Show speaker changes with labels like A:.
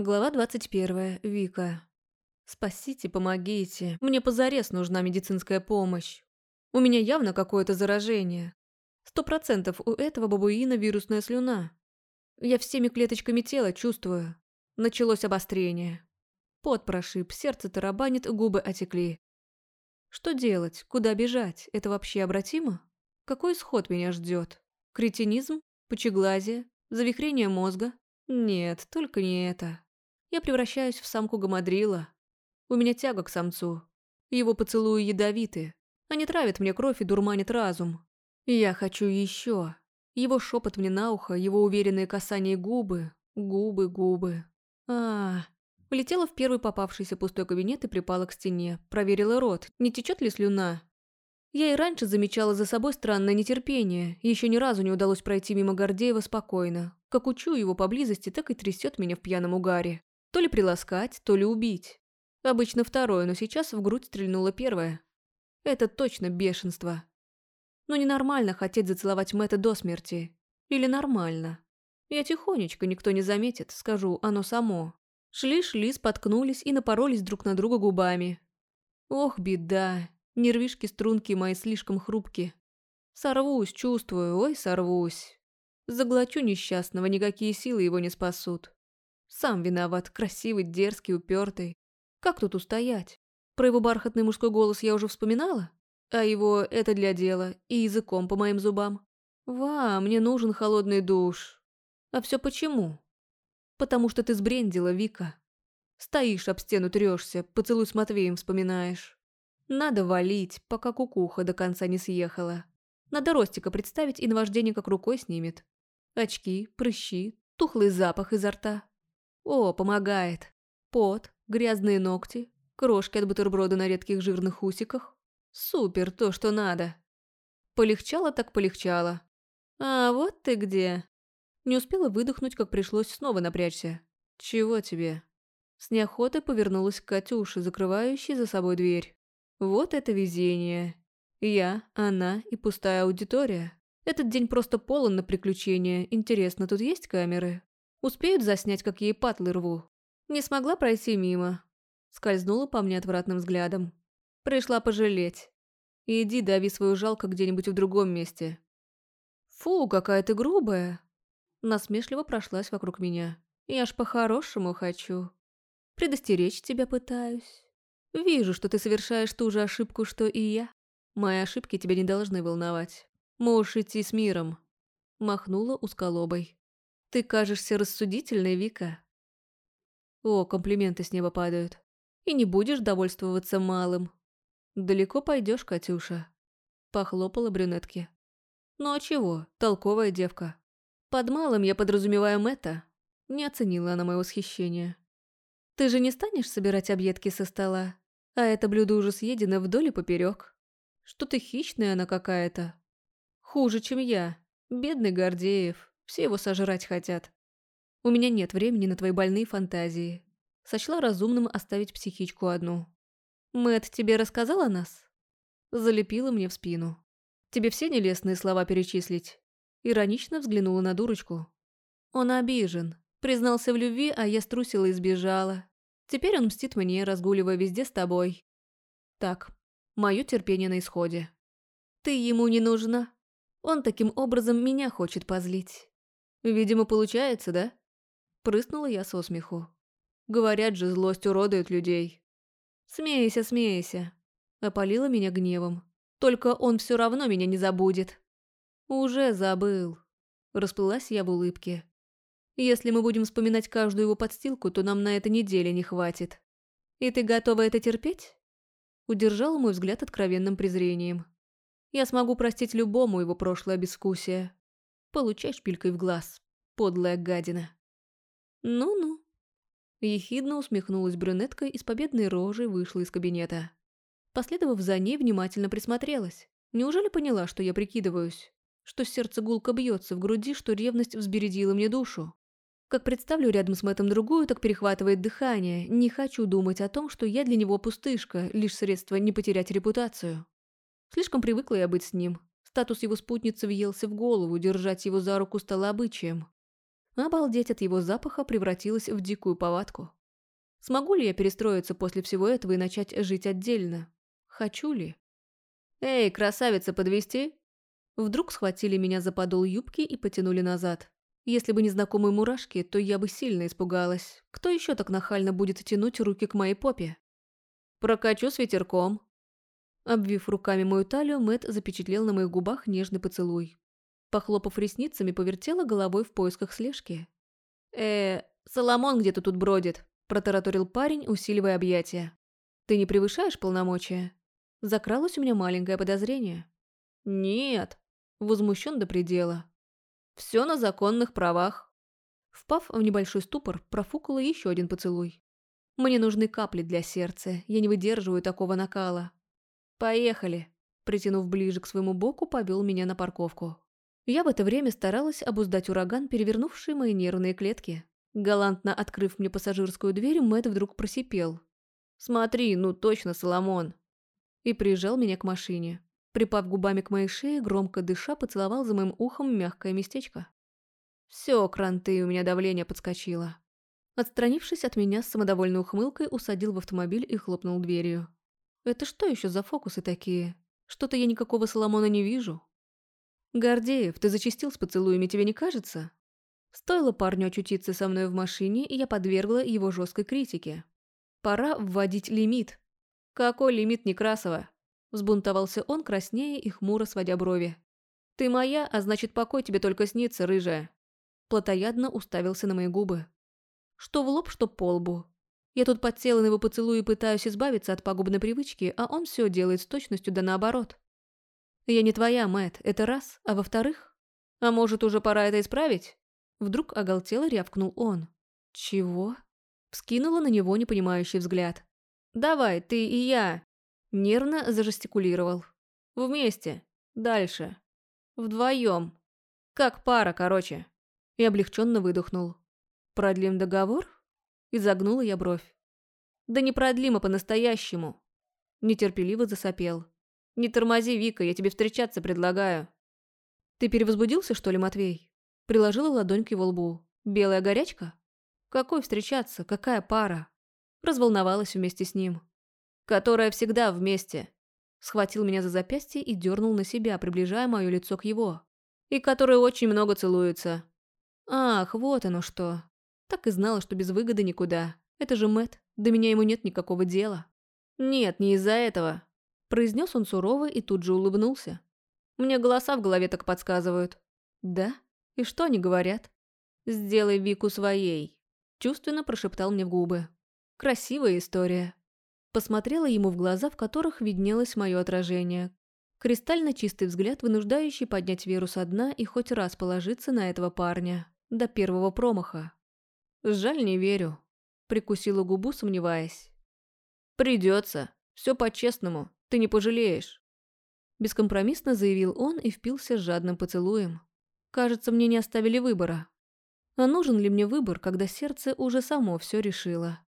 A: Глава 21. Вика. Спасите, помогите. Мне позарез нужна медицинская помощь. У меня явно какое-то заражение. Сто процентов у этого бабуина вирусная слюна. Я всеми клеточками тела чувствую. Началось обострение. Пот прошиб, сердце тарабанит, губы отекли. Что делать? Куда бежать? Это вообще обратимо? Какой исход меня ждет? Кретинизм? Пучеглазие? Завихрение мозга? Нет, только не это. Я превращаюсь в самку гамадрила. У меня тяга к самцу. Его поцелуи ядовиты. Они травят мне кровь и дурманят разум. Я хочу еще. Его шепот мне на ухо, его уверенные касания губы, губы, губы. А, Влетела в первый попавшийся пустой кабинет и припала к стене. Проверила рот, не течет ли слюна. Я и раньше замечала за собой странное нетерпение. Еще ни разу не удалось пройти мимо Гордеева спокойно. Как учу его поблизости, так и трясет меня в пьяном угаре. То ли приласкать, то ли убить. Обычно второе, но сейчас в грудь стрельнуло первое. Это точно бешенство. Но ненормально хотеть зацеловать Мэтта до смерти. Или нормально. Я тихонечко, никто не заметит, скажу, оно само. Шли-шли, споткнулись и напоролись друг на друга губами. Ох, беда. Нервишки-струнки мои слишком хрупкие. Сорвусь, чувствую, ой, сорвусь. Заглочу несчастного, никакие силы его не спасут. Сам виноват, красивый, дерзкий, упертый. Как тут устоять? Про его бархатный мужской голос я уже вспоминала? А его это для дела и языком по моим зубам. Ва, мне нужен холодный душ. А все почему? Потому что ты сбрендила, Вика. Стоишь, об стену трешься, поцелуй с Матвеем вспоминаешь. Надо валить, пока кукуха до конца не съехала. Надо Ростика представить, и наваждение как рукой снимет. Очки, прыщи, тухлый запах изо рта. О, помогает. Пот, грязные ногти, крошки от бутерброда на редких жирных усиках. Супер, то, что надо. Полегчало так полегчало. А вот ты где. Не успела выдохнуть, как пришлось снова напрячься. Чего тебе? С неохотой повернулась к Катюше, закрывающей за собой дверь. Вот это везение. Я, она и пустая аудитория. Этот день просто полон на приключения. Интересно, тут есть камеры? Успеют заснять, как ей патлы рву. Не смогла пройти мимо. Скользнула по мне отвратным взглядом. Пришла пожалеть. Иди дави свою жалко где-нибудь в другом месте. Фу, какая ты грубая. Насмешливо прошлась вокруг меня. Я ж по-хорошему хочу. Предостеречь тебя пытаюсь. Вижу, что ты совершаешь ту же ошибку, что и я. Мои ошибки тебя не должны волновать. Можешь идти с миром. Махнула узколобой. Ты кажешься рассудительной, Вика. О, комплименты с неба падают. И не будешь довольствоваться малым. Далеко пойдешь, Катюша. Похлопала брюнетки. Ну а чего, толковая девка. Под малым я подразумеваю Мэтта. Не оценила она мое восхищение. Ты же не станешь собирать объедки со стола? А это блюдо уже съедено вдоль и поперек. Что-то хищная она какая-то. Хуже, чем я. Бедный Гордеев. Все его сожрать хотят. У меня нет времени на твои больные фантазии. Сочла разумным оставить психичку одну. Мэт тебе рассказал о нас? Залепила мне в спину. Тебе все нелестные слова перечислить? Иронично взглянула на дурочку. Он обижен. Признался в любви, а я струсила и сбежала. Теперь он мстит мне, разгуливая везде с тобой. Так, мое терпение на исходе. Ты ему не нужна. Он таким образом меня хочет позлить. Видимо, получается, да? Прыснула я со смеху. Говорят же, злость уродует людей. Смейся, смейся. Опалила меня гневом. Только он все равно меня не забудет. Уже забыл. Расплылась я в улыбке. Если мы будем вспоминать каждую его подстилку, то нам на это недели не хватит. И ты готова это терпеть? Удержала мой взгляд откровенным презрением. Я смогу простить любому его прошлое безвкусие. Получай шпилькой в глаз, подлая гадина. Ну-ну. Ехидно усмехнулась брюнетка и с победной рожей вышла из кабинета. Последовав за ней, внимательно присмотрелась. Неужели поняла, что я прикидываюсь? Что сердце гулко бьется в груди, что ревность взбередила мне душу? Как представлю рядом с Мэттом другую, так перехватывает дыхание. Не хочу думать о том, что я для него пустышка, лишь средство не потерять репутацию. Слишком привыкла я быть с ним, Статус его спутницы въелся в голову, держать его за руку стало обычаем. Обалдеть от его запаха превратилась в дикую повадку. Смогу ли я перестроиться после всего этого и начать жить отдельно? Хочу ли? «Эй, красавица, подвести? Вдруг схватили меня за подол юбки и потянули назад. Если бы не знакомые мурашки, то я бы сильно испугалась. Кто еще так нахально будет тянуть руки к моей попе? «Прокачу с ветерком». Обвив руками мою талию, Мэт запечатлел на моих губах нежный поцелуй. Похлопав ресницами, повертела головой в поисках слежки. э Соломон где-то тут бродит», – протараторил парень, усиливая объятия. «Ты не превышаешь полномочия?» Закралось у меня маленькое подозрение. «Нет», – возмущен до предела. «Все на законных правах». Впав в небольшой ступор, профукала еще один поцелуй. «Мне нужны капли для сердца, я не выдерживаю такого накала». «Поехали», – притянув ближе к своему боку, повел меня на парковку. Я в это время старалась обуздать ураган, перевернувший мои нервные клетки. Галантно открыв мне пассажирскую дверь, Мэтт вдруг просипел. «Смотри, ну точно, Соломон!» И прижал меня к машине. Припав губами к моей шее, громко дыша, поцеловал за моим ухом мягкое местечко. Все, кранты, у меня давление подскочило. Отстранившись от меня с самодовольной ухмылкой, усадил в автомобиль и хлопнул дверью. Это что еще за фокусы такие? Что-то я никакого Соломона не вижу. Гордеев, ты зачистил с поцелуями, тебе не кажется? Стоило парню очутиться со мной в машине, и я подвергла его жесткой критике. Пора вводить лимит. Какой лимит Некрасова? Взбунтовался он краснее и хмуро сводя брови. «Ты моя, а значит, покой тебе только снится, рыжая». Платоядно уставился на мои губы. Что в лоб, что по лбу. Я тут подсела на его поцелуй и пытаюсь избавиться от пагубной привычки, а он все делает с точностью да наоборот. Я не твоя, Мэт, это раз, а во-вторых... А может, уже пора это исправить? Вдруг оголтело рявкнул он. Чего? Вскинула на него непонимающий взгляд. «Давай, ты и я!» Нервно зажестикулировал. «Вместе. Дальше. Вдвоем. Как пара, короче». И облегченно выдохнул. «Продлим договор?» И загнула я бровь. «Да не продлим, а по-настоящему». Нетерпеливо засопел. «Не тормози, Вика, я тебе встречаться предлагаю». «Ты перевозбудился, что ли, Матвей?» Приложила ладонь к его лбу. «Белая горячка?» «Какой встречаться? Какая пара?» Разволновалась вместе с ним которая всегда вместе. Схватил меня за запястье и дернул на себя, приближая мое лицо к его. И которая очень много целуется. Ах, вот оно что. Так и знала, что без выгоды никуда. Это же Мэт, до меня ему нет никакого дела. Нет, не из-за этого. Произнес он сурово и тут же улыбнулся. Мне голоса в голове так подсказывают. Да? И что они говорят? Сделай Вику своей. Чувственно прошептал мне в губы. Красивая история. Посмотрела ему в глаза, в которых виднелось мое отражение. Кристально чистый взгляд, вынуждающий поднять Веру со дна и хоть раз положиться на этого парня. До первого промаха. Жаль, не верю. Прикусила губу, сомневаясь. Придется. Все по-честному. Ты не пожалеешь. Бескомпромиссно заявил он и впился с жадным поцелуем. Кажется, мне не оставили выбора. А нужен ли мне выбор, когда сердце уже само все решило?